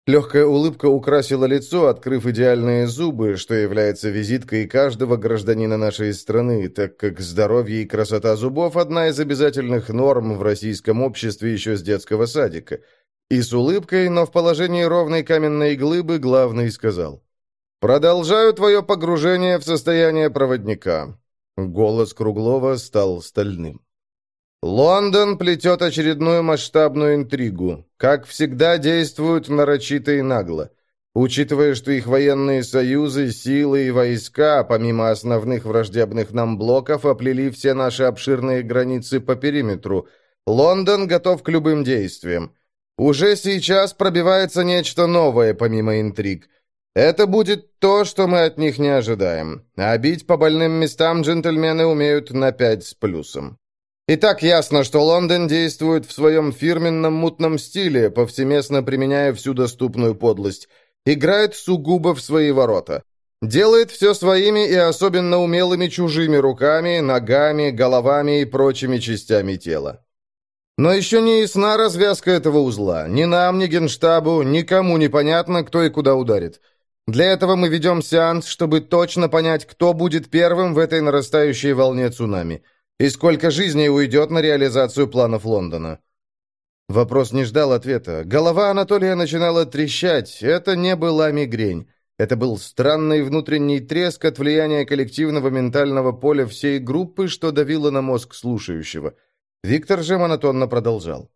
S1: Легкая улыбка украсила лицо, открыв идеальные зубы, что является визиткой каждого гражданина нашей страны, так как здоровье и красота зубов – одна из обязательных норм в российском обществе еще с детского садика. И с улыбкой, но в положении ровной каменной глыбы, главный сказал. Продолжаю твое погружение в состояние проводника». Голос Круглова стал стальным. Лондон плетет очередную масштабную интригу. Как всегда, действуют нарочито и нагло. Учитывая, что их военные союзы, силы и войска, помимо основных враждебных нам блоков, оплели все наши обширные границы по периметру, Лондон готов к любым действиям. Уже сейчас пробивается нечто новое, помимо интриг. Это будет то, что мы от них не ожидаем. А бить по больным местам джентльмены умеют на пять с плюсом. И так ясно, что Лондон действует в своем фирменном мутном стиле, повсеместно применяя всю доступную подлость – Играет сугубо в свои ворота. Делает все своими и особенно умелыми чужими руками, ногами, головами и прочими частями тела. Но еще не ясна развязка этого узла. Ни нам, ни Генштабу, никому не понятно, кто и куда ударит. Для этого мы ведем сеанс, чтобы точно понять, кто будет первым в этой нарастающей волне цунами. И сколько жизней уйдет на реализацию планов Лондона. Вопрос не ждал ответа. Голова Анатолия начинала трещать. Это не была мигрень. Это был странный внутренний треск от влияния коллективного ментального поля всей группы, что давило на мозг слушающего. Виктор же монотонно продолжал.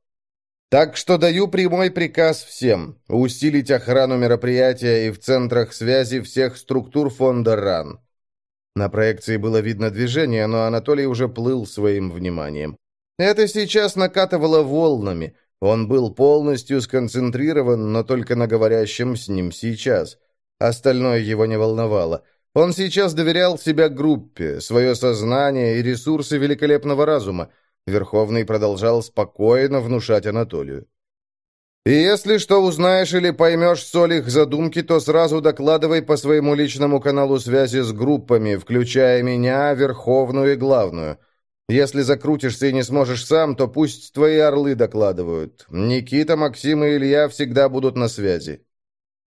S1: «Так что даю прямой приказ всем усилить охрану мероприятия и в центрах связи всех структур фонда РАН». На проекции было видно движение, но Анатолий уже плыл своим вниманием. Это сейчас накатывало волнами. Он был полностью сконцентрирован, но только на говорящем с ним сейчас. Остальное его не волновало. Он сейчас доверял себя группе, свое сознание и ресурсы великолепного разума. Верховный продолжал спокойно внушать Анатолию. «И если что узнаешь или поймешь соль их задумки, то сразу докладывай по своему личному каналу связи с группами, включая меня, Верховную и Главную. Если закрутишься и не сможешь сам, то пусть твои орлы докладывают. Никита, Максим и Илья всегда будут на связи».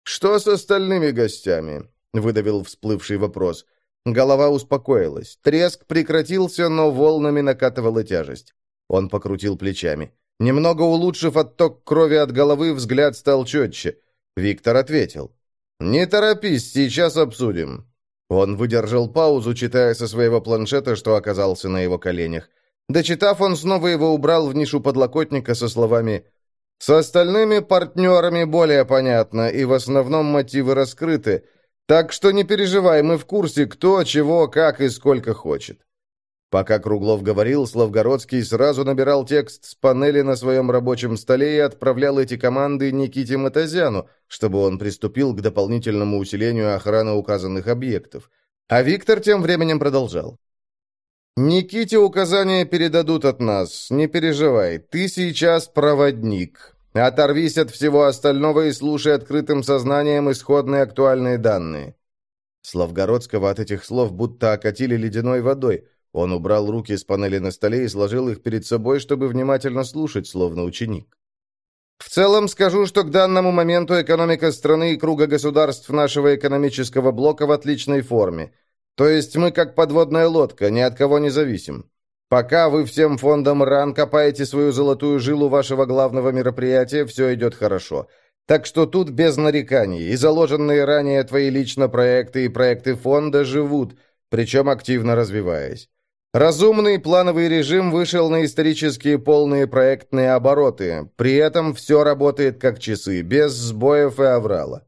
S1: «Что с остальными гостями?» — выдавил всплывший вопрос. Голова успокоилась. Треск прекратился, но волнами накатывала тяжесть. Он покрутил плечами. Немного улучшив отток крови от головы, взгляд стал четче. Виктор ответил. «Не торопись, сейчас обсудим. Он выдержал паузу, читая со своего планшета, что оказался на его коленях. Дочитав, он снова его убрал в нишу подлокотника со словами «С остальными партнерами более понятно, и в основном мотивы раскрыты, так что не переживай, мы в курсе, кто, чего, как и сколько хочет». Пока Круглов говорил, Славгородский сразу набирал текст с панели на своем рабочем столе и отправлял эти команды Никите Матазяну, чтобы он приступил к дополнительному усилению охраны указанных объектов. А Виктор тем временем продолжал. «Никите указания передадут от нас, не переживай, ты сейчас проводник. Оторвись от всего остального и слушай открытым сознанием исходные актуальные данные». Славгородского от этих слов будто окатили ледяной водой – он убрал руки с панели на столе и сложил их перед собой, чтобы внимательно слушать, словно ученик. В целом скажу, что к данному моменту экономика страны и круга государств нашего экономического блока в отличной форме. То есть мы как подводная лодка, ни от кого не зависим. Пока вы всем фондом РАН копаете свою золотую жилу вашего главного мероприятия, все идет хорошо. Так что тут без нареканий, и заложенные ранее твои лично проекты и проекты фонда живут, причем активно развиваясь. Разумный плановый режим вышел на исторические полные проектные обороты, при этом все работает как часы, без сбоев и аврала.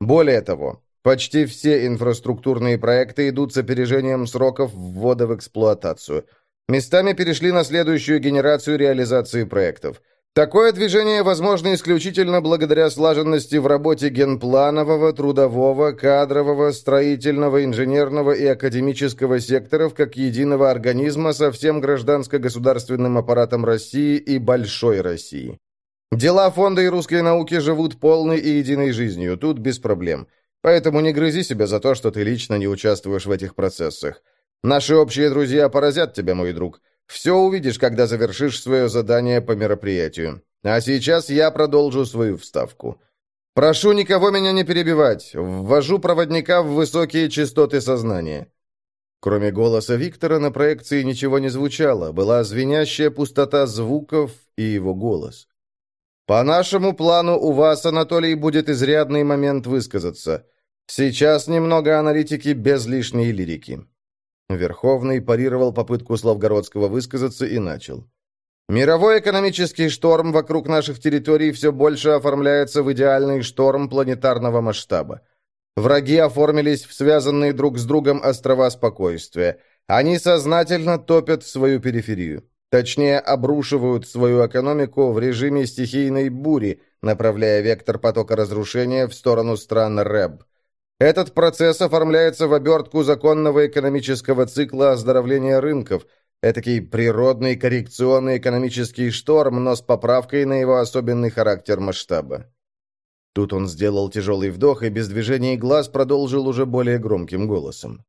S1: Более того, почти все инфраструктурные проекты идут с опережением сроков ввода в эксплуатацию. Местами перешли на следующую генерацию реализации проектов – Такое движение возможно исключительно благодаря слаженности в работе генпланового, трудового, кадрового, строительного, инженерного и академического секторов как единого организма со всем гражданско-государственным аппаратом России и Большой России. Дела фонда и русской науки живут полной и единой жизнью, тут без проблем. Поэтому не грызи себя за то, что ты лично не участвуешь в этих процессах. Наши общие друзья поразят тебя, мой друг. Все увидишь, когда завершишь свое задание по мероприятию. А сейчас я продолжу свою вставку. Прошу никого меня не перебивать. Ввожу проводника в высокие частоты сознания. Кроме голоса Виктора на проекции ничего не звучало, была звенящая пустота звуков и его голос. «По нашему плану у вас, Анатолий, будет изрядный момент высказаться. Сейчас немного аналитики без лишней лирики. Верховный парировал попытку Славгородского высказаться и начал. Мировой экономический шторм вокруг наших территорий все больше оформляется в идеальный шторм планетарного масштаба. Враги оформились в связанные друг с другом острова спокойствия. Они сознательно топят свою периферию. Точнее, обрушивают свою экономику в режиме стихийной бури, направляя вектор потока разрушения в сторону стран РЭБ. Этот процесс оформляется в обертку законного экономического цикла оздоровления рынков – Этакий природный коррекционный экономический шторм, но с поправкой на его особенный характер масштаба. Тут он сделал тяжелый вдох и без движения глаз продолжил уже более громким голосом.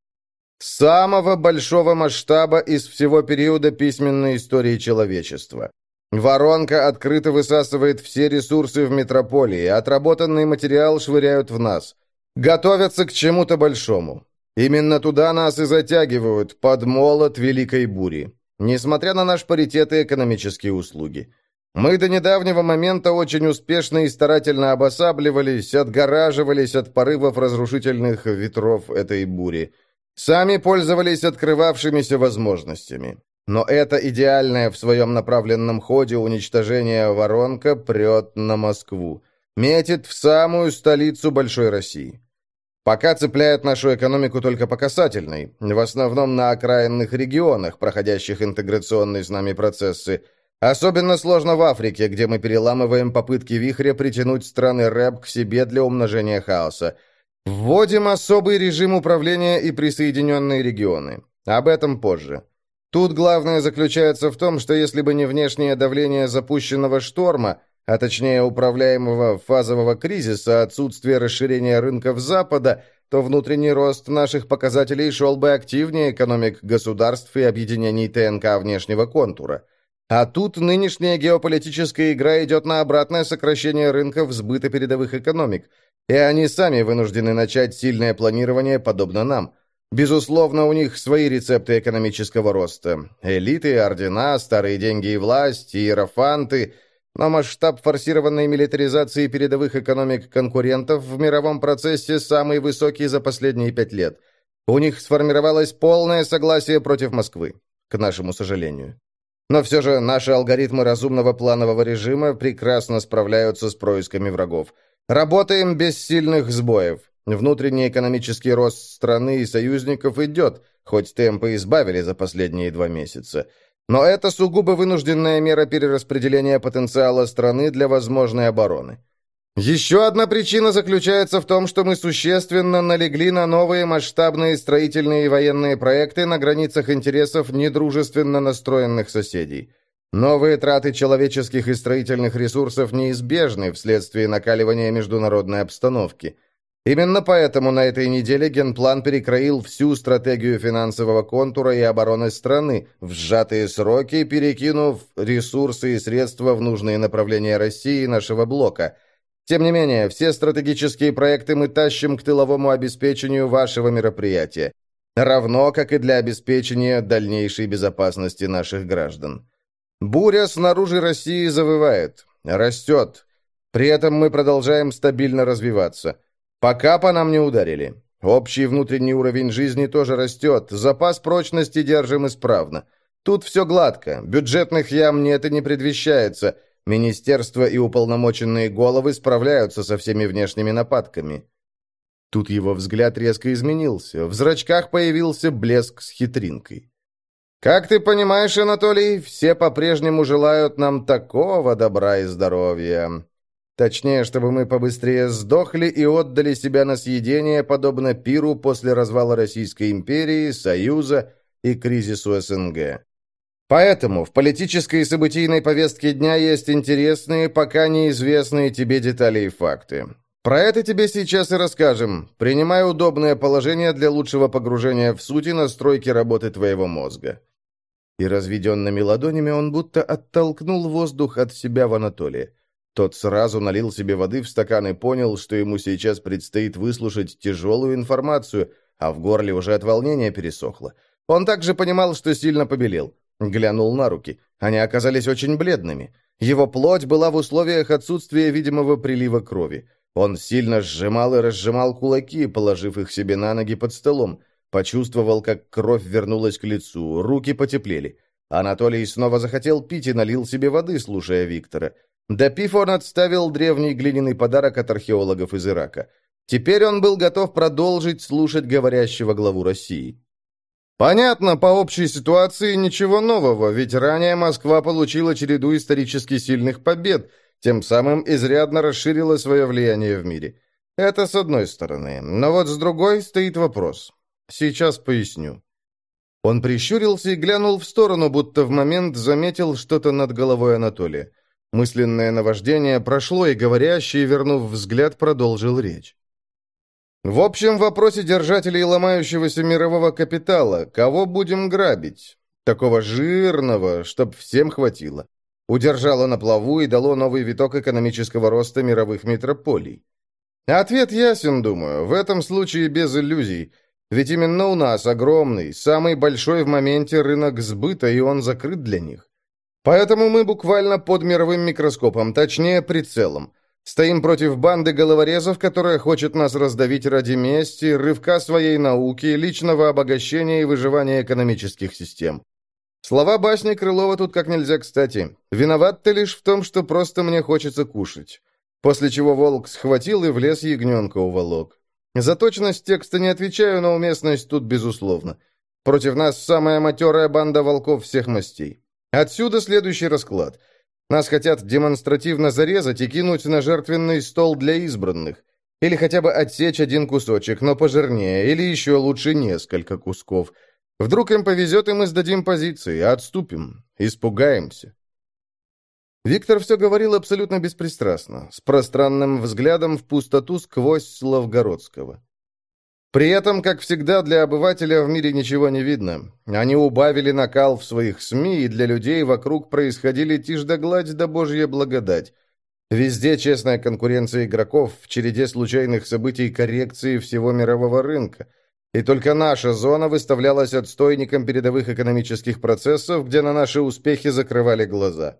S1: «Самого большого масштаба из всего периода письменной истории человечества. Воронка открыто высасывает все ресурсы в метрополии, отработанный материал швыряют в нас. Готовятся к чему-то большому. Именно туда нас и затягивают, под молот великой бури. Несмотря на наш паритет и экономические услуги. Мы до недавнего момента очень успешно и старательно обосабливались, отгораживались от порывов разрушительных ветров этой бури. Сами пользовались открывавшимися возможностями. Но это идеальное в своем направленном ходе уничтожение воронка прет на Москву. Метит в самую столицу Большой России. Пока цепляет нашу экономику только по касательной, в основном на окраинных регионах, проходящих интеграционные с нами процессы. Особенно сложно в Африке, где мы переламываем попытки вихря притянуть страны РЭБ к себе для умножения хаоса. Вводим особый режим управления и присоединенные регионы. Об этом позже. Тут главное заключается в том, что если бы не внешнее давление запущенного шторма, а точнее управляемого фазового кризиса, отсутствие расширения рынков Запада, то внутренний рост наших показателей шел бы активнее экономик государств и объединений ТНК внешнего контура. А тут нынешняя геополитическая игра идет на обратное сокращение рынков сбыта передовых экономик, и они сами вынуждены начать сильное планирование, подобно нам. Безусловно, у них свои рецепты экономического роста. Элиты, ордена, старые деньги и власть, иерофанты – но масштаб форсированной милитаризации передовых экономик конкурентов в мировом процессе самый высокий за последние пять лет. У них сформировалось полное согласие против Москвы, к нашему сожалению. Но все же наши алгоритмы разумного планового режима прекрасно справляются с происками врагов. Работаем без сильных сбоев. Внутренний экономический рост страны и союзников идет, хоть темпы избавили за последние два месяца. Но это сугубо вынужденная мера перераспределения потенциала страны для возможной обороны. Еще одна причина заключается в том, что мы существенно налегли на новые масштабные строительные и военные проекты на границах интересов недружественно настроенных соседей. Новые траты человеческих и строительных ресурсов неизбежны вследствие накаливания международной обстановки. Именно поэтому на этой неделе Генплан перекроил всю стратегию финансового контура и обороны страны в сжатые сроки, перекинув ресурсы и средства в нужные направления России и нашего блока. Тем не менее, все стратегические проекты мы тащим к тыловому обеспечению вашего мероприятия, равно как и для обеспечения дальнейшей безопасности наших граждан. Буря снаружи России завывает, растет. При этом мы продолжаем стабильно развиваться – Пока по нам не ударили. Общий внутренний уровень жизни тоже растет, запас прочности держим исправно. Тут все гладко, бюджетных ям нет и не предвещается. Министерство и уполномоченные головы справляются со всеми внешними нападками. Тут его взгляд резко изменился. В зрачках появился блеск с хитринкой. «Как ты понимаешь, Анатолий, все по-прежнему желают нам такого добра и здоровья. Точнее, чтобы мы побыстрее сдохли и отдали себя на съедение, подобно пиру после развала Российской империи, Союза и кризису СНГ. Поэтому в политической и событийной повестке дня есть интересные, пока неизвестные тебе детали и факты. Про это тебе сейчас и расскажем, принимая удобное положение для лучшего погружения в суть и настройки работы твоего мозга. И разведенными ладонями он будто оттолкнул воздух от себя в Анатолия. Тот сразу налил себе воды в стакан и понял, что ему сейчас предстоит выслушать тяжелую информацию, а в горле уже от волнения пересохло. Он также понимал, что сильно побелел. Глянул на руки. Они оказались очень бледными. Его плоть была в условиях отсутствия видимого прилива крови. Он сильно сжимал и разжимал кулаки, положив их себе на ноги под столом. Почувствовал, как кровь вернулась к лицу, руки потеплели. Анатолий снова захотел пить и налил себе воды, слушая Виктора. Допив, он отставил древний глиняный подарок от археологов из Ирака. Теперь он был готов продолжить слушать говорящего главу России. Понятно, по общей ситуации ничего нового, ведь ранее Москва получила череду исторически сильных побед, тем самым изрядно расширила свое влияние в мире. Это с одной стороны. Но вот с другой стоит вопрос. Сейчас поясню. Он прищурился и глянул в сторону, будто в момент заметил что-то над головой Анатолия. Мысленное наваждение прошло, и говорящий, вернув взгляд, продолжил речь. В общем вопросе держателей ломающегося мирового капитала, кого будем грабить? Такого жирного, чтоб всем хватило. Удержало на плаву и дало новый виток экономического роста мировых метрополий. Ответ ясен, думаю, в этом случае без иллюзий – ведь именно у нас огромный, самый большой в моменте рынок сбыта, и он закрыт для них. Поэтому мы буквально под мировым микроскопом, точнее прицелом. Стоим против банды головорезов, которая хочет нас раздавить ради мести, рывка своей науки, личного обогащения и выживания экономических систем. Слова басни Крылова тут как нельзя кстати. Виноват ты лишь в том, что просто мне хочется кушать. После чего волк схватил и в лес ягненка уволок. За точность текста не отвечаю, но уместность тут безусловно. Против нас самая матерая банда волков всех мастей. Отсюда следующий расклад. Нас хотят демонстративно зарезать и кинуть на жертвенный стол для избранных. Или хотя бы отсечь один кусочек, но пожирнее, или еще лучше несколько кусков. Вдруг им повезет, и мы сдадим позиции, отступим, испугаемся. Виктор все говорил абсолютно беспристрастно, с пространным взглядом в пустоту сквозь Славгородского. При этом, как всегда, для обывателя в мире ничего не видно. Они убавили накал в своих СМИ, и для людей вокруг происходили тишь да гладь да божья благодать. Везде честная конкуренция игроков в череде случайных событий коррекции всего мирового рынка. И только наша зона выставлялась отстойником передовых экономических процессов, где на наши успехи закрывали глаза.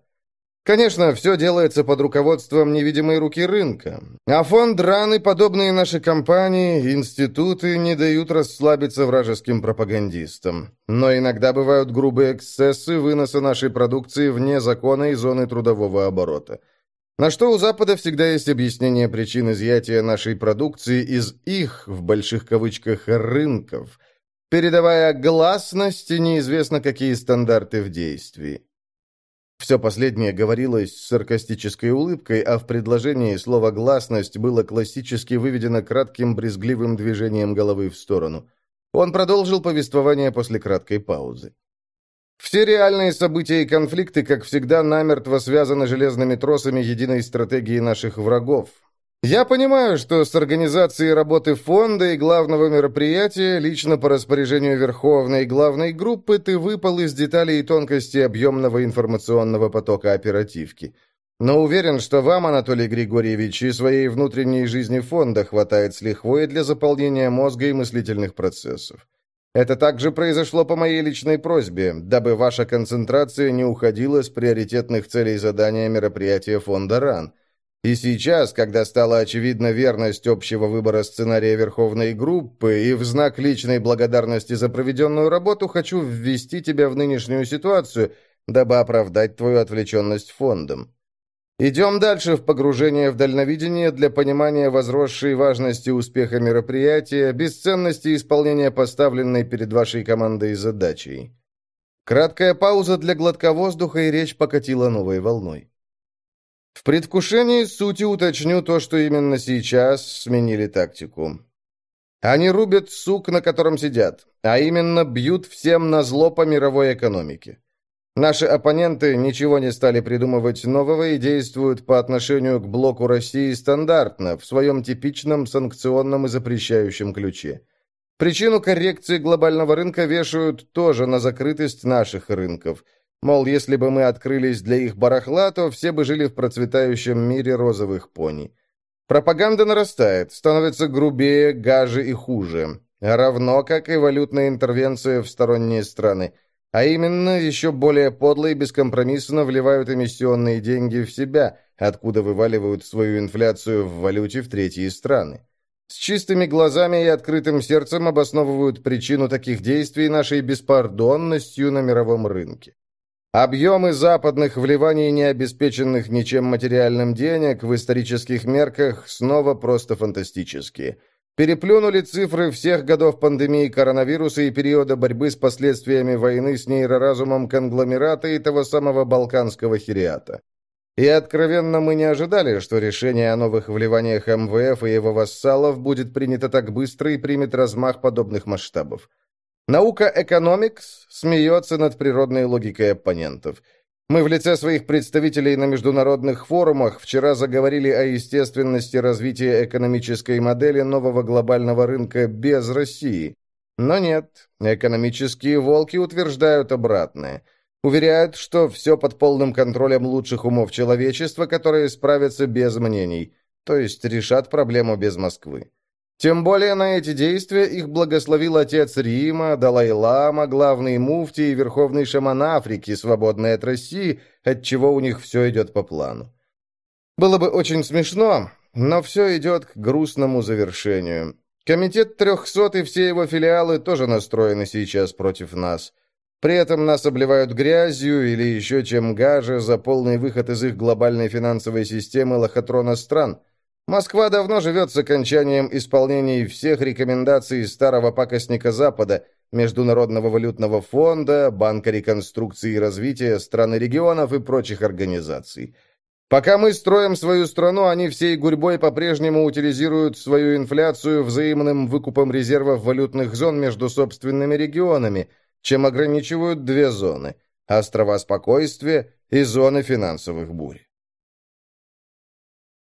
S1: Конечно, все делается под руководством невидимой руки рынка. А фонд РАН подобные наши компании, институты не дают расслабиться вражеским пропагандистам. Но иногда бывают грубые эксцессы выноса нашей продукции вне закона и зоны трудового оборота. На что у Запада всегда есть объяснение причин изъятия нашей продукции из их, в больших кавычках, рынков, передавая гласность и неизвестно какие стандарты в действии. Все последнее говорилось с саркастической улыбкой, а в предложении слово «гласность» было классически выведено кратким брезгливым движением головы в сторону. Он продолжил повествование после краткой паузы. Все реальные события и конфликты, как всегда, намертво связаны железными тросами единой стратегии наших врагов, я понимаю, что с организацией работы фонда и главного мероприятия лично по распоряжению Верховной и главной группы ты выпал из деталей и тонкостей объемного информационного потока оперативки. Но уверен, что вам, Анатолий Григорьевич, и своей внутренней жизни фонда хватает с лихвой для заполнения мозга и мыслительных процессов. Это также произошло по моей личной просьбе, дабы ваша концентрация не уходила с приоритетных целей задания мероприятия фонда РАН – и сейчас, когда стала очевидна верность общего выбора сценария Верховной группы, и в знак личной благодарности за проведенную работу хочу ввести тебя в нынешнюю ситуацию, дабы оправдать твою отвлеченность фондом. Идем дальше в погружение в дальновидение для понимания возросшей важности успеха мероприятия, бесценности исполнения поставленной перед вашей командой задачей. Краткая пауза для глотка воздуха, и речь покатила новой волной. В предвкушении сути уточню то, что именно сейчас сменили тактику. Они рубят сук, на котором сидят, а именно бьют всем на зло по мировой экономике. Наши оппоненты ничего не стали придумывать нового и действуют по отношению к блоку России стандартно, в своем типичном санкционном и запрещающем ключе. Причину коррекции глобального рынка вешают тоже на закрытость наших рынков – Мол, если бы мы открылись для их барахла, то все бы жили в процветающем мире розовых пони. Пропаганда нарастает, становится грубее, гаже и хуже. Равно как и валютная интервенция в сторонние страны. А именно, еще более подло и бескомпромиссно вливают эмиссионные деньги в себя, откуда вываливают свою инфляцию в валюте в третьи страны. С чистыми глазами и открытым сердцем обосновывают причину таких действий нашей беспардонностью на мировом рынке. Объемы западных вливаний, не обеспеченных ничем материальным денег, в исторических мерках снова просто фантастические. Переплюнули цифры всех годов пандемии коронавируса и периода борьбы с последствиями войны с нейроразумом конгломерата и того самого балканского хириата. И откровенно мы не ожидали, что решение о новых вливаниях МВФ и его вассалов будет принято так быстро и примет размах подобных масштабов. Наука «Экономикс» смеется над природной логикой оппонентов. Мы в лице своих представителей на международных форумах вчера заговорили о естественности развития экономической модели нового глобального рынка без России. Но нет, экономические волки утверждают обратное – Уверяют, что все под полным контролем лучших умов человечества, которые справятся без мнений, то есть решат проблему без Москвы. Тем более на эти действия их благословил отец Рима, Далай-Лама, главный муфти и верховный шаман Африки, свободный от России, отчего у них все идет по плану. Было бы очень смешно, но все идет к грустному завершению. Комитет трехсот и все его филиалы тоже настроены сейчас против нас – при этом нас обливают грязью или еще чем гаже за полный выход из их глобальной финансовой системы лохотрона стран. Москва давно живет с окончанием исполнений всех рекомендаций старого пакостника Запада, Международного валютного фонда, Банка реконструкции и развития стран и регионов и прочих организаций. Пока мы строим свою страну, они всей гурьбой по-прежнему утилизируют свою инфляцию взаимным выкупом резервов валютных зон между собственными регионами – чем ограничивают две зоны – острова спокойствия и зоны финансовых бурь.